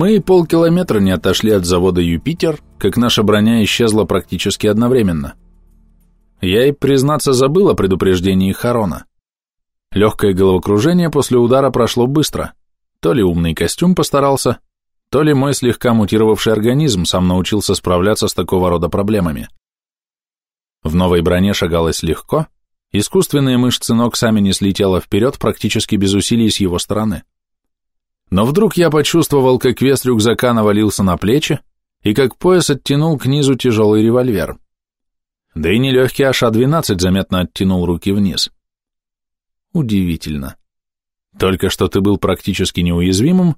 Мы полкилометра не отошли от завода «Юпитер», как наша броня исчезла практически одновременно. Я и, признаться, забыл о предупреждении Харона. Легкое головокружение после удара прошло быстро. То ли умный костюм постарался, то ли мой слегка мутировавший организм сам научился справляться с такого рода проблемами. В новой броне шагалось легко, искусственные мышцы ног сами несли тело вперед практически без усилий с его стороны. Но вдруг я почувствовал, как вес рюкзака навалился на плечи и как пояс оттянул к низу тяжелый револьвер. Да и нелегкий АШ-12 заметно оттянул руки вниз. Удивительно. Только что ты был практически неуязвимым,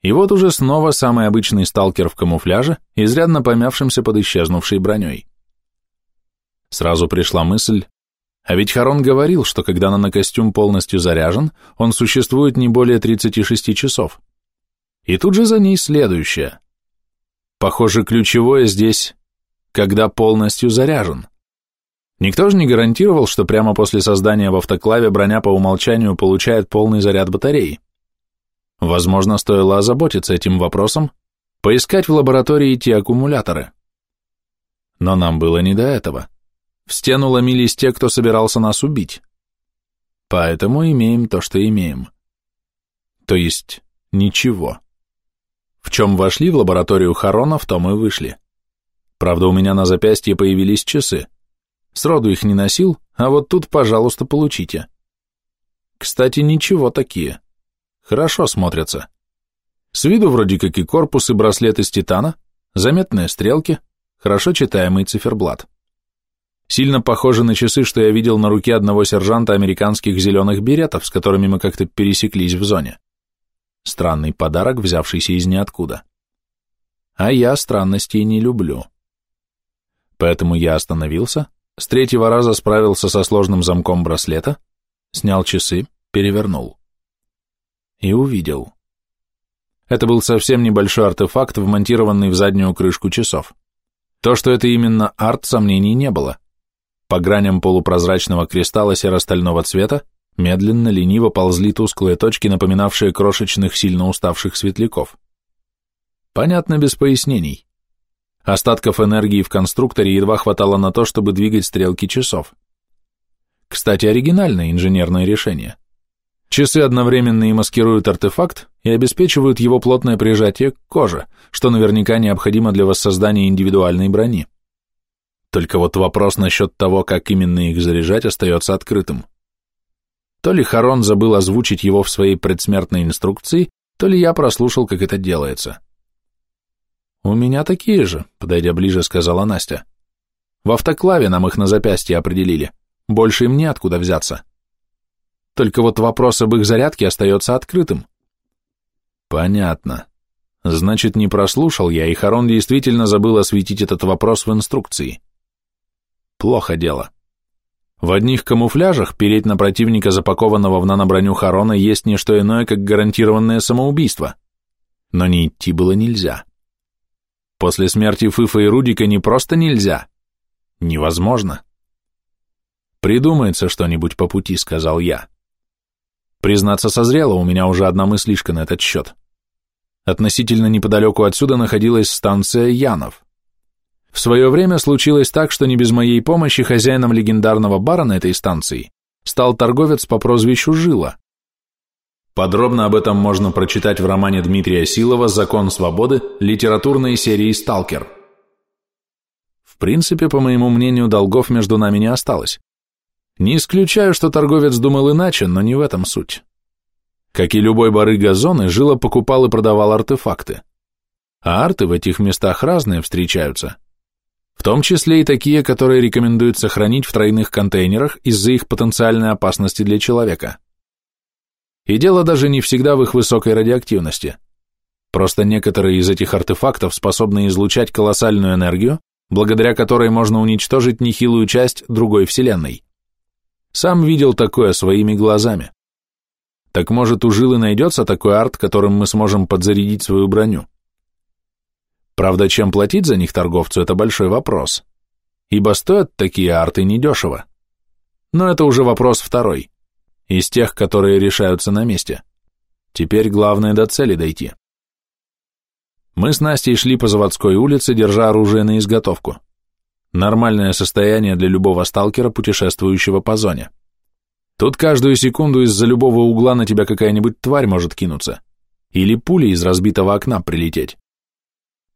и вот уже снова самый обычный сталкер в камуфляже, изрядно помявшимся под исчезнувшей броней. Сразу пришла мысль, а ведь Харон говорил, что когда нанокостюм полностью заряжен, он существует не более 36 часов. И тут же за ней следующее. Похоже, ключевое здесь, когда полностью заряжен. Никто же не гарантировал, что прямо после создания в автоклаве броня по умолчанию получает полный заряд батареи. Возможно, стоило озаботиться этим вопросом, поискать в лаборатории те аккумуляторы. Но нам было не до этого. В стену ломились те, кто собирался нас убить. Поэтому имеем то, что имеем. То есть, ничего. В чем вошли в лабораторию Харона, в том и вышли. Правда, у меня на запястье появились часы. Сроду их не носил, а вот тут, пожалуйста, получите. Кстати, ничего такие. Хорошо смотрятся. С виду вроде как и корпус, и браслет из титана, заметные стрелки, хорошо читаемый циферблат. Сильно похожи на часы, что я видел на руке одного сержанта американских зеленых беретов, с которыми мы как-то пересеклись в зоне. Странный подарок, взявшийся из ниоткуда. А я странностей не люблю. Поэтому я остановился, с третьего раза справился со сложным замком браслета, снял часы, перевернул. И увидел. Это был совсем небольшой артефакт, вмонтированный в заднюю крышку часов. То, что это именно арт, сомнений не было. По граням полупрозрачного кристалла серо-стального цвета медленно, лениво ползли тусклые точки, напоминавшие крошечных, сильно уставших светляков. Понятно без пояснений. Остатков энергии в конструкторе едва хватало на то, чтобы двигать стрелки часов. Кстати, оригинальное инженерное решение. Часы одновременно и маскируют артефакт и обеспечивают его плотное прижатие к коже, что наверняка необходимо для воссоздания индивидуальной брони. Только вот вопрос насчет того, как именно их заряжать, остается открытым. То ли Харон забыл озвучить его в своей предсмертной инструкции, то ли я прослушал, как это делается. «У меня такие же», — подойдя ближе, сказала Настя. «В автоклаве нам их на запястье определили. Больше им неоткуда взяться. Только вот вопрос об их зарядке остается открытым». «Понятно. Значит, не прослушал я, и Харон действительно забыл осветить этот вопрос в инструкции». Плохо дело. В одних камуфляжах переть на противника, запакованного в наноброню Харона, есть не что иное, как гарантированное самоубийство. Но не идти было нельзя. После смерти Фыфа и Рудика не просто нельзя. Невозможно. «Придумается что-нибудь по пути», — сказал я. Признаться, созрела у меня уже одна мыслишка на этот счет. Относительно неподалеку отсюда находилась станция Янов. В свое время случилось так, что не без моей помощи хозяином легендарного бара на этой станции стал торговец по прозвищу Жила. Подробно об этом можно прочитать в романе Дмитрия Силова «Закон свободы» литературной серии «Сталкер». В принципе, по моему мнению, долгов между нами не осталось. Не исключаю, что торговец думал иначе, но не в этом суть. Как и любой барыга зоны, Жила покупал и продавал артефакты. А арты в этих местах разные встречаются – том числе и такие, которые рекомендуют сохранить в тройных контейнерах из-за их потенциальной опасности для человека. И дело даже не всегда в их высокой радиоактивности. Просто некоторые из этих артефактов способны излучать колоссальную энергию, благодаря которой можно уничтожить нехилую часть другой вселенной. Сам видел такое своими глазами. Так может у Жилы найдется такой арт, которым мы сможем подзарядить свою броню? Правда, чем платить за них торговцу – это большой вопрос, ибо стоят такие арты недешево. Но это уже вопрос второй, из тех, которые решаются на месте. Теперь главное до цели дойти. Мы с Настей шли по заводской улице, держа оружие на изготовку. Нормальное состояние для любого сталкера, путешествующего по зоне. Тут каждую секунду из-за любого угла на тебя какая-нибудь тварь может кинуться. Или пуля из разбитого окна прилететь.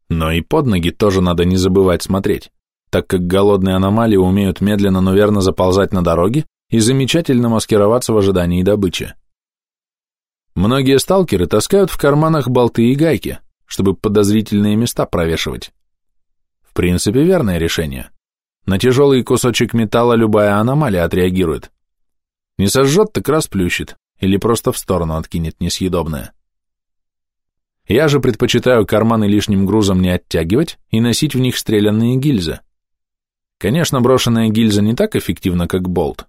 Но и под ноги тоже надо не забывать смотреть, так как голодные аномалии умеют медленно, но верно заползать на дороге и замечательно маскироваться в ожидании добычи. Многие сталкеры таскают в карманах болты и гайки, чтобы подозрительные места провешивать. В принципе, верное решение. На тяжелый кусочек металла любая аномалия отреагирует. Не сожжет, так расплющит, или просто в сторону откинет несъедобное. Я же предпочитаю карманы лишним грузом не оттягивать и носить в них стрелянные гильзы. Конечно, брошенная гильза не так эффективна, как болт.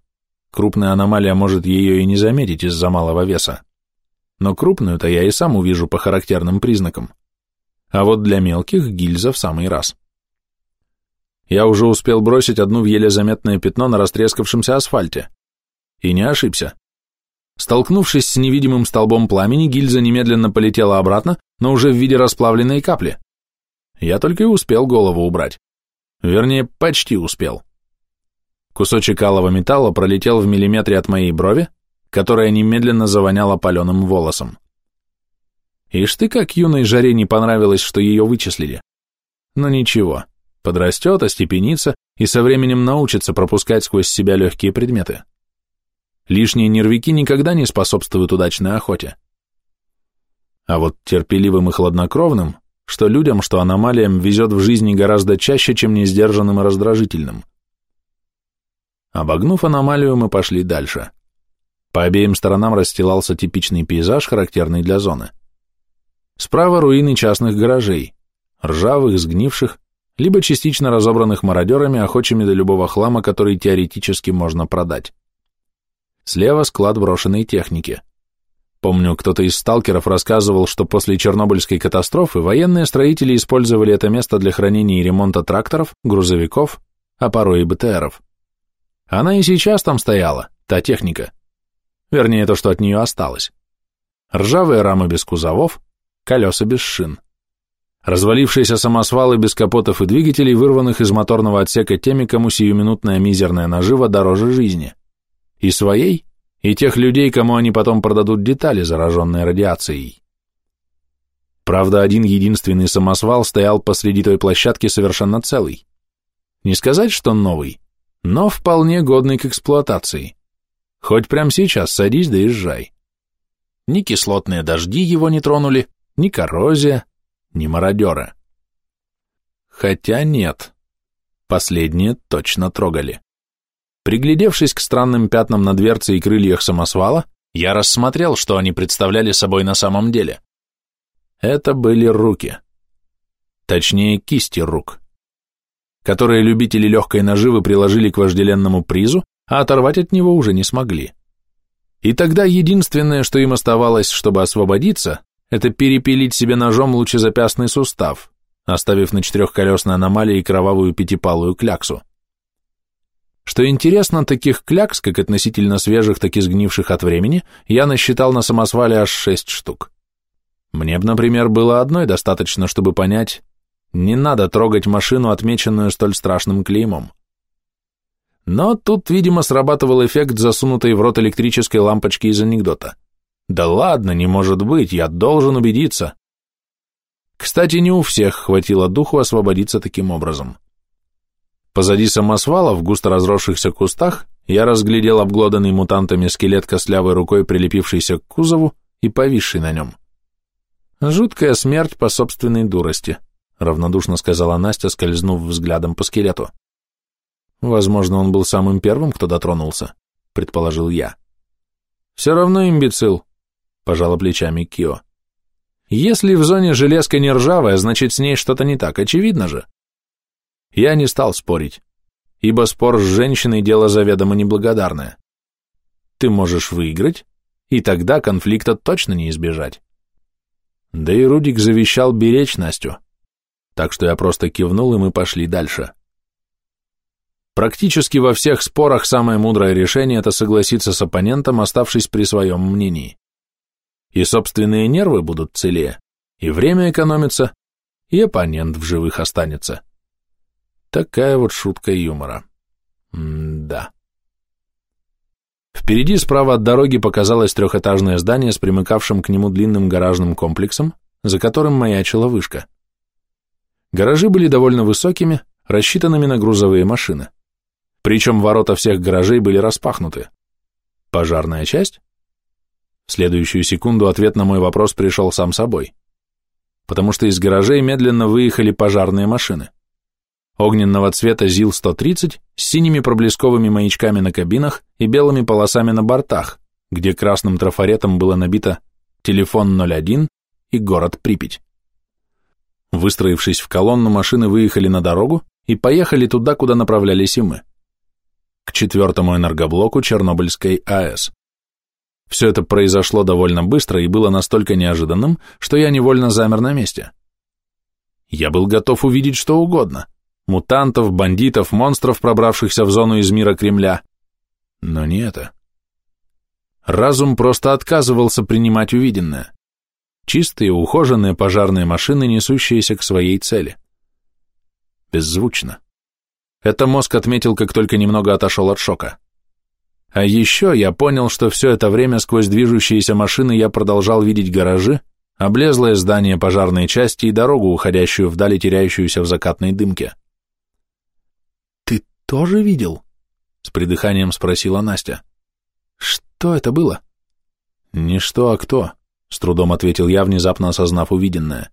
Крупная аномалия может ее и не заметить из-за малого веса. Но крупную-то я и сам увижу по характерным признакам. А вот для мелких гильза в самый раз. Я уже успел бросить одну в еле заметное пятно на растрескавшемся асфальте. И не ошибся. Столкнувшись с невидимым столбом пламени, гильза немедленно полетела обратно, но уже в виде расплавленной капли. Я только и успел голову убрать. Вернее, почти успел. Кусочек алого металла пролетел в миллиметре от моей брови, которая немедленно завоняла паленым волосом. Ишь ты, как юной жаре не понравилось, что ее вычислили. Но ничего, подрастет, остепенится и со временем научится пропускать сквозь себя легкие предметы. Лишние нервики никогда не способствуют удачной охоте. А вот терпеливым и хладнокровным, что людям, что аномалиям везет в жизни гораздо чаще, чем несдержанным и раздражительным. Обогнув аномалию, мы пошли дальше. По обеим сторонам расстилался типичный пейзаж, характерный для зоны. Справа руины частных гаражей, ржавых, сгнивших, либо частично разобранных мародерами, охочими до любого хлама, который теоретически можно продать. Слева склад брошенной техники. Помню, кто-то из сталкеров рассказывал, что после Чернобыльской катастрофы военные строители использовали это место для хранения и ремонта тракторов, грузовиков, а порой и БТРов. Она и сейчас там стояла, та техника. Вернее, то, что от нее осталось. Ржавые рамы без кузовов, колеса без шин. Развалившиеся самосвалы без капотов и двигателей, вырванных из моторного отсека теми, кому сиюминутная мизерная нажива дороже жизни. И своей, и тех людей, кому они потом продадут детали, зараженные радиацией. Правда, один единственный самосвал стоял посреди той площадки совершенно целый. Не сказать, что новый, но вполне годный к эксплуатации. Хоть прямо сейчас садись да езжай. Ни кислотные дожди его не тронули, ни коррозия, ни мародеры. Хотя нет, последние точно трогали. Приглядевшись к странным пятнам на дверце и крыльях самосвала, я рассмотрел, что они представляли собой на самом деле. Это были руки. Точнее, кисти рук, которые любители легкой наживы приложили к вожделенному призу, а оторвать от него уже не смогли. И тогда единственное, что им оставалось, чтобы освободиться, это перепилить себе ножом лучезапястный сустав, оставив на четырехколесной аномалии кровавую пятипалую кляксу. Что интересно, таких клякс, как относительно свежих, так и сгнивших от времени, я насчитал на самосвале аж шесть штук. Мне бы, например, было одной достаточно, чтобы понять, не надо трогать машину, отмеченную столь страшным клеймом. Но тут, видимо, срабатывал эффект засунутой в рот электрической лампочки из анекдота. Да ладно, не может быть, я должен убедиться. Кстати, не у всех хватило духу освободиться таким образом. Позади самосвала, в густо разросшихся кустах, я разглядел обглоданный мутантами скелет костлявой рукой, прилепившийся к кузову и повисший на нем. «Жуткая смерть по собственной дурости», — равнодушно сказала Настя, скользнув взглядом по скелету. «Возможно, он был самым первым, кто дотронулся», — предположил я. «Все равно имбецил», — пожала плечами Кио. «Если в зоне железка не ржавая, значит, с ней что-то не так, очевидно же». Я не стал спорить, ибо спор с женщиной – дело заведомо неблагодарное. Ты можешь выиграть, и тогда конфликта точно не избежать. Да и Рудик завещал беречь Настю, так что я просто кивнул, и мы пошли дальше. Практически во всех спорах самое мудрое решение – это согласиться с оппонентом, оставшись при своем мнении. И собственные нервы будут целее, и время экономится, и оппонент в живых останется. Такая вот шутка юмора. М-да. Впереди справа от дороги показалось трехэтажное здание с примыкавшим к нему длинным гаражным комплексом, за которым маячила вышка. Гаражи были довольно высокими, рассчитанными на грузовые машины. Причем ворота всех гаражей были распахнуты. Пожарная часть? В следующую секунду ответ на мой вопрос пришел сам собой. Потому что из гаражей медленно выехали пожарные машины. Огненного цвета ЗИЛ-130 с синими проблесковыми маячками на кабинах и белыми полосами на бортах, где красным трафаретом было набито «Телефон 01» и «Город Припять». Выстроившись в колонну, машины выехали на дорогу и поехали туда, куда направлялись и мы. К четвертому энергоблоку Чернобыльской АЭС. Все это произошло довольно быстро и было настолько неожиданным, что я невольно замер на месте. Я был готов увидеть что угодно. Мутантов, бандитов, монстров, пробравшихся в зону из мира Кремля. Но не это. Разум просто отказывался принимать увиденное. Чистые, ухоженные пожарные машины, несущиеся к своей цели. Беззвучно. Это мозг отметил, как только немного отошел от шока. А еще я понял, что все это время сквозь движущиеся машины я продолжал видеть гаражи, облезлое здание пожарной части и дорогу, уходящую вдали, теряющуюся в закатной дымке. «Ты тоже видел?» — с придыханием спросила Настя. «Что это было?» «Не что, а кто», — с трудом ответил я, внезапно осознав увиденное.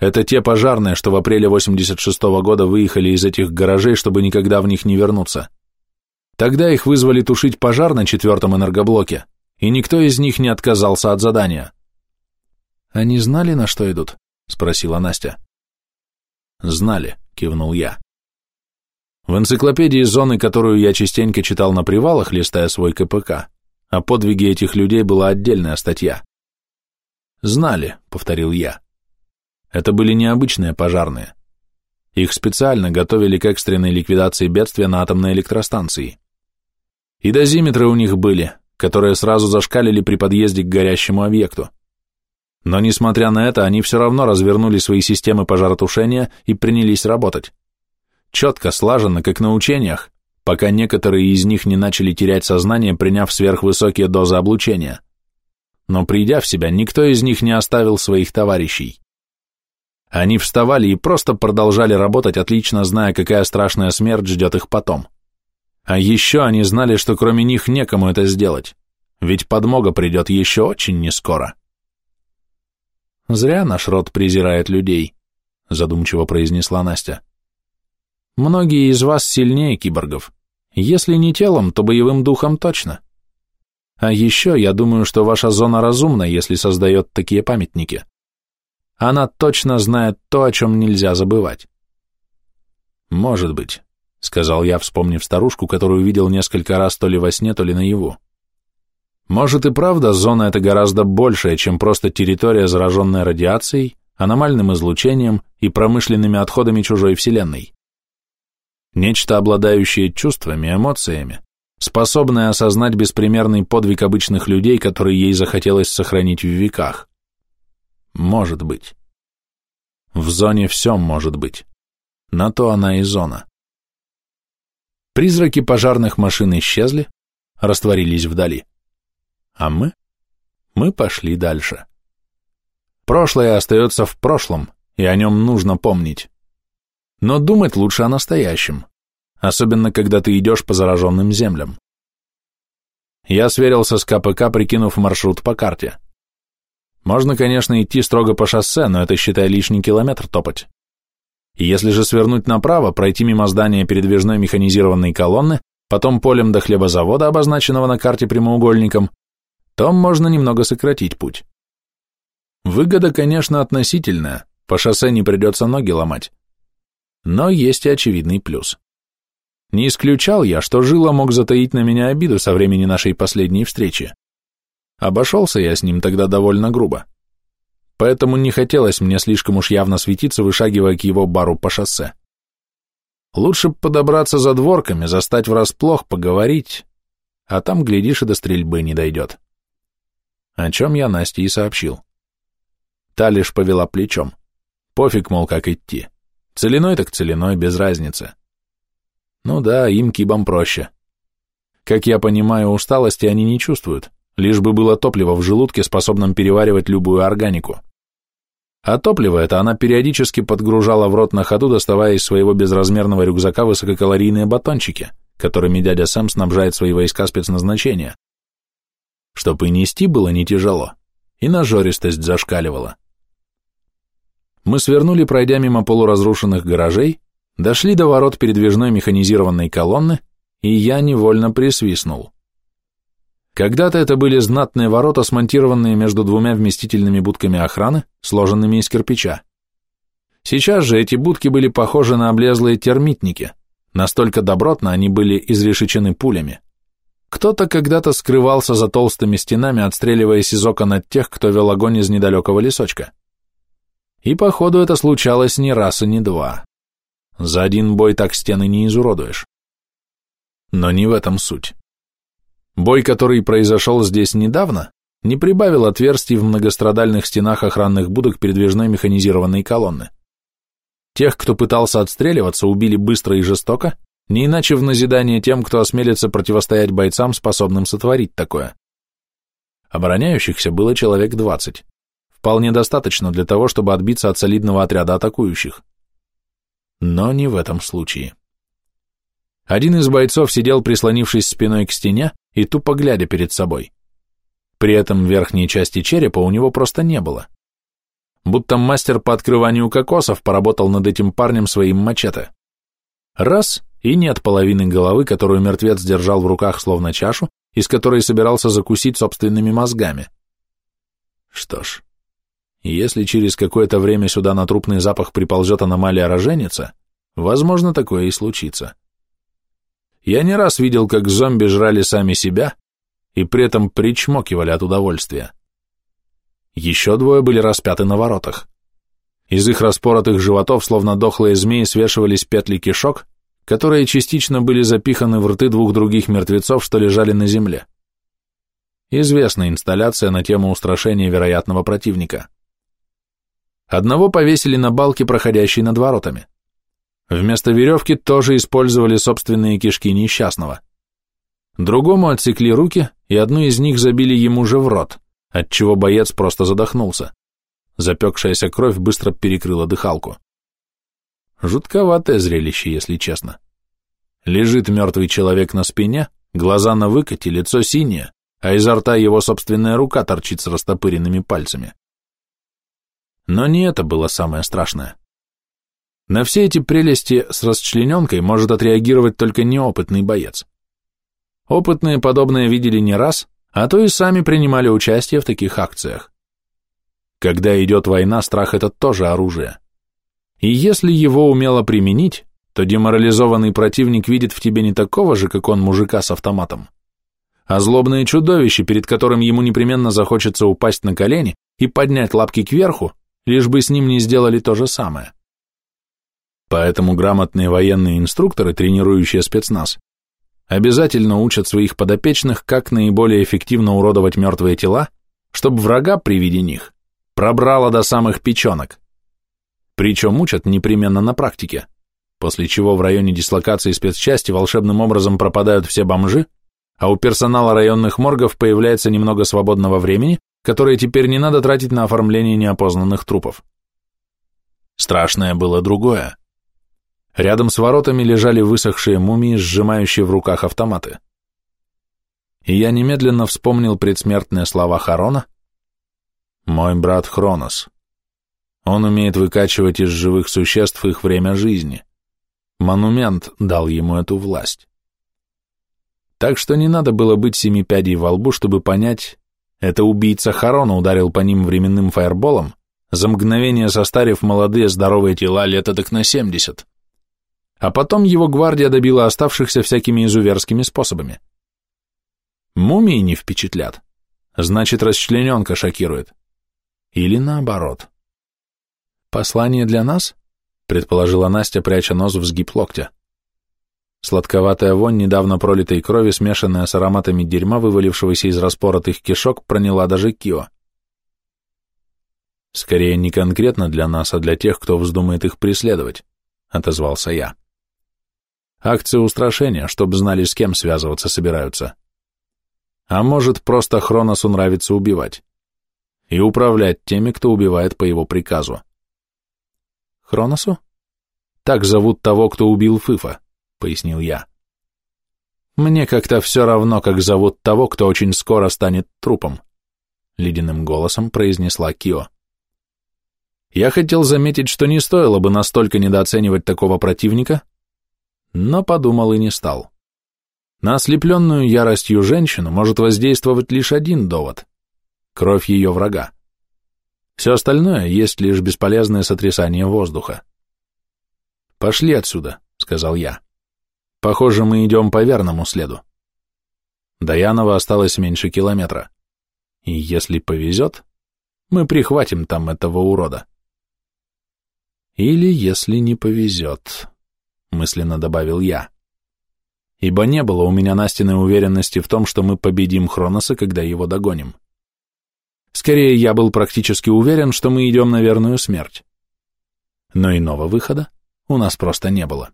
«Это те пожарные, что в апреле 86-го года выехали из этих гаражей, чтобы никогда в них не вернуться». Тогда их вызвали тушить пожар на четвертом энергоблоке, и никто из них не отказался от задания. «Они знали, на что идут?» — спросила Настя. «Знали», — кивнул я. В энциклопедии зоны, которую я частенько читал на привалах, листая свой КПК, о подвиге этих людей была отдельная статья. «Знали», — повторил я. Это были необычные пожарные. Их специально готовили к экстренной ликвидации бедствия на атомной электростанции. И дозиметры у них были, которые сразу зашкалили при подъезде к горящему объекту. Но несмотря на это, они все равно развернули свои системы пожаротушения и принялись работать. Четко, слаженно, как на учениях, пока некоторые из них не начали терять сознание, приняв сверхвысокие дозы облучения. Но придя в себя, никто из них не оставил своих товарищей. Они вставали и просто продолжали работать, отлично зная, какая страшная смерть ждет их потом. А еще они знали, что кроме них некому это сделать, ведь подмога придет еще очень нескоро. «Зря наш род презирает людей», — задумчиво произнесла Настя. «Многие из вас сильнее киборгов. Если не телом, то боевым духом точно. А еще я думаю, что ваша зона разумна, если создает такие памятники. Она точно знает то, о чем нельзя забывать». «Может быть», — сказал я, вспомнив старушку, которую видел несколько раз то ли во сне, то ли наяву. Может и правда, зона эта гораздо большая, чем просто территория, зараженная радиацией, аномальным излучением и промышленными отходами чужой вселенной. Нечто, обладающее чувствами, эмоциями, способное осознать беспримерный подвиг обычных людей, который ей захотелось сохранить в веках. Может быть. В зоне все может быть. На то она и зона. Призраки пожарных машин исчезли, растворились вдали. А мы? Мы пошли дальше. Прошлое остается в прошлом, и о нем нужно помнить. Но думать лучше о настоящем, особенно когда ты идешь по зараженным землям. Я сверился с КПК, прикинув маршрут по карте. Можно, конечно, идти строго по шоссе, но это, считай, лишний километр топать. И если же свернуть направо, пройти мимо здания передвижной механизированной колонны, потом полем до хлебозавода, обозначенного на карте прямоугольником, то можно немного сократить путь. Выгода, конечно, относительная, по шоссе не придется ноги ломать. Но есть и очевидный плюс. Не исключал я, что Жила мог затаить на меня обиду со времени нашей последней встречи. Обошелся я с ним тогда довольно грубо поэтому не хотелось мне слишком уж явно светиться, вышагивая к его бару по шоссе. Лучше подобраться за дворками, застать врасплох, поговорить, а там, глядишь, и до стрельбы не дойдет. О чем я Насте и сообщил. Та лишь повела плечом. Пофиг, мол, как идти. Целиной так целиной, без разницы. Ну да, им кибам проще. Как я понимаю, усталости они не чувствуют, лишь бы было топливо в желудке, способном переваривать любую органику. А топливо это она периодически подгружала в рот на ходу, доставая из своего безразмерного рюкзака высококалорийные батончики, которыми дядя Сэм снабжает свои войска спецназначения. Чтоб и нести было не тяжело, и нажористость зашкаливала. Мы свернули, пройдя мимо полуразрушенных гаражей, дошли до ворот передвижной механизированной колонны, и я невольно присвистнул. Когда-то это были знатные ворота, смонтированные между двумя вместительными будками охраны, сложенными из кирпича. Сейчас же эти будки были похожи на облезлые термитники, настолько добротно они были изрешечены пулями. Кто-то когда-то скрывался за толстыми стенами, отстреливаясь из окон от тех, кто вел огонь из недалекого лесочка. И, походу, это случалось не раз и не два. За один бой так стены не изуродуешь. Но не в этом суть. Бой, который произошел здесь недавно, не прибавил отверстий в многострадальных стенах охранных будок передвижной механизированной колонны. Тех, кто пытался отстреливаться, убили быстро и жестоко, не иначе в назидание тем, кто осмелится противостоять бойцам, способным сотворить такое. Обороняющихся было человек двадцать вполне достаточно для того, чтобы отбиться от солидного отряда атакующих. Но не в этом случае. Один из бойцов сидел, прислонившись спиной к стене и тупо глядя перед собой. При этом верхней части черепа у него просто не было. Будто мастер по открыванию кокосов поработал над этим парнем своим мачете. Раз, и нет половины головы, которую мертвец держал в руках словно чашу, из которой собирался закусить собственными мозгами. Что ж, если через какое-то время сюда на трупный запах приползет аномалия роженица, возможно, такое и случится. Я не раз видел, как зомби жрали сами себя и при этом причмокивали от удовольствия. Еще двое были распяты на воротах. Из их распоротых животов, словно дохлые змеи, свешивались петли кишок, которые частично были запиханы в рты двух других мертвецов, что лежали на земле. Известная инсталляция на тему устрашения вероятного противника. Одного повесили на балке, проходящей над воротами. Вместо веревки тоже использовали собственные кишки несчастного. Другому отсекли руки, и одну из них забили ему же в рот, отчего боец просто задохнулся. Запекшаяся кровь быстро перекрыла дыхалку. Жутковатое зрелище, если честно. Лежит мертвый человек на спине, глаза на выкате, лицо синее, а изо рта его собственная рука торчит с растопыренными пальцами. Но не это было самое страшное. На все эти прелести с расчлененкой может отреагировать только неопытный боец. Опытные подобное видели не раз, а то и сами принимали участие в таких акциях. Когда идет война, страх – это тоже оружие. И если его умело применить, то деморализованный противник видит в тебе не такого же, как он, мужика с автоматом, а злобное чудовище, перед которым ему непременно захочется упасть на колени и поднять лапки кверху, лишь бы с ним не сделали то же самое. Поэтому грамотные военные инструкторы, тренирующие спецназ, обязательно учат своих подопечных, как наиболее эффективно уродовать мертвые тела, чтобы врага при виде них пробрало до самых печенок. Причем учат непременно на практике, после чего в районе дислокации спецчасти волшебным образом пропадают все бомжи, а у персонала районных моргов появляется немного свободного времени, которые теперь не надо тратить на оформление неопознанных трупов. Страшное было другое. Рядом с воротами лежали высохшие мумии, сжимающие в руках автоматы. И я немедленно вспомнил предсмертные слова Харона «Мой брат Хронос. Он умеет выкачивать из живых существ их время жизни. Монумент дал ему эту власть». Так что не надо было быть семи пядей во лбу, чтобы понять, это убийца Харона ударил по ним временным фаерболом, за мгновение состарив молодые здоровые тела лет так на семьдесят. А потом его гвардия добила оставшихся всякими изуверскими способами. Мумии не впечатлят, значит, расчлененка шокирует. Или наоборот. «Послание для нас?» — предположила Настя, пряча нос в сгиб локтя. Сладковатая вонь недавно пролитой крови, смешанная с ароматами дерьма, вывалившегося из распоротых кишок, проняла даже Кио. Скорее, не конкретно для нас, а для тех, кто вздумает их преследовать, отозвался я. Акция устрашения, чтобы знали, с кем связываться собираются. А может, просто Хроносу нравится убивать. И управлять теми, кто убивает по его приказу. Хроносу? Так зовут того, кто убил Фыфа, пояснил я. Мне как-то все равно, как зовут того, кто очень скоро станет трупом, ледяным голосом произнесла Кио. Я хотел заметить, что не стоило бы настолько недооценивать такого противника, но подумал и не стал. На ослепленную яростью женщину может воздействовать лишь один довод — кровь ее врага. Все остальное есть лишь бесполезное сотрясание воздуха. «Пошли отсюда», — сказал я. «Похоже, мы идем по верному следу». До Янова осталось меньше километра. И если повезет, мы прихватим там этого урода. Или если не повезет, мысленно добавил я. Ибо не было у меня Настиной уверенности в том, что мы победим Хроноса, когда его догоним. Скорее, я был практически уверен, что мы идем на верную смерть. Но иного выхода у нас просто не было.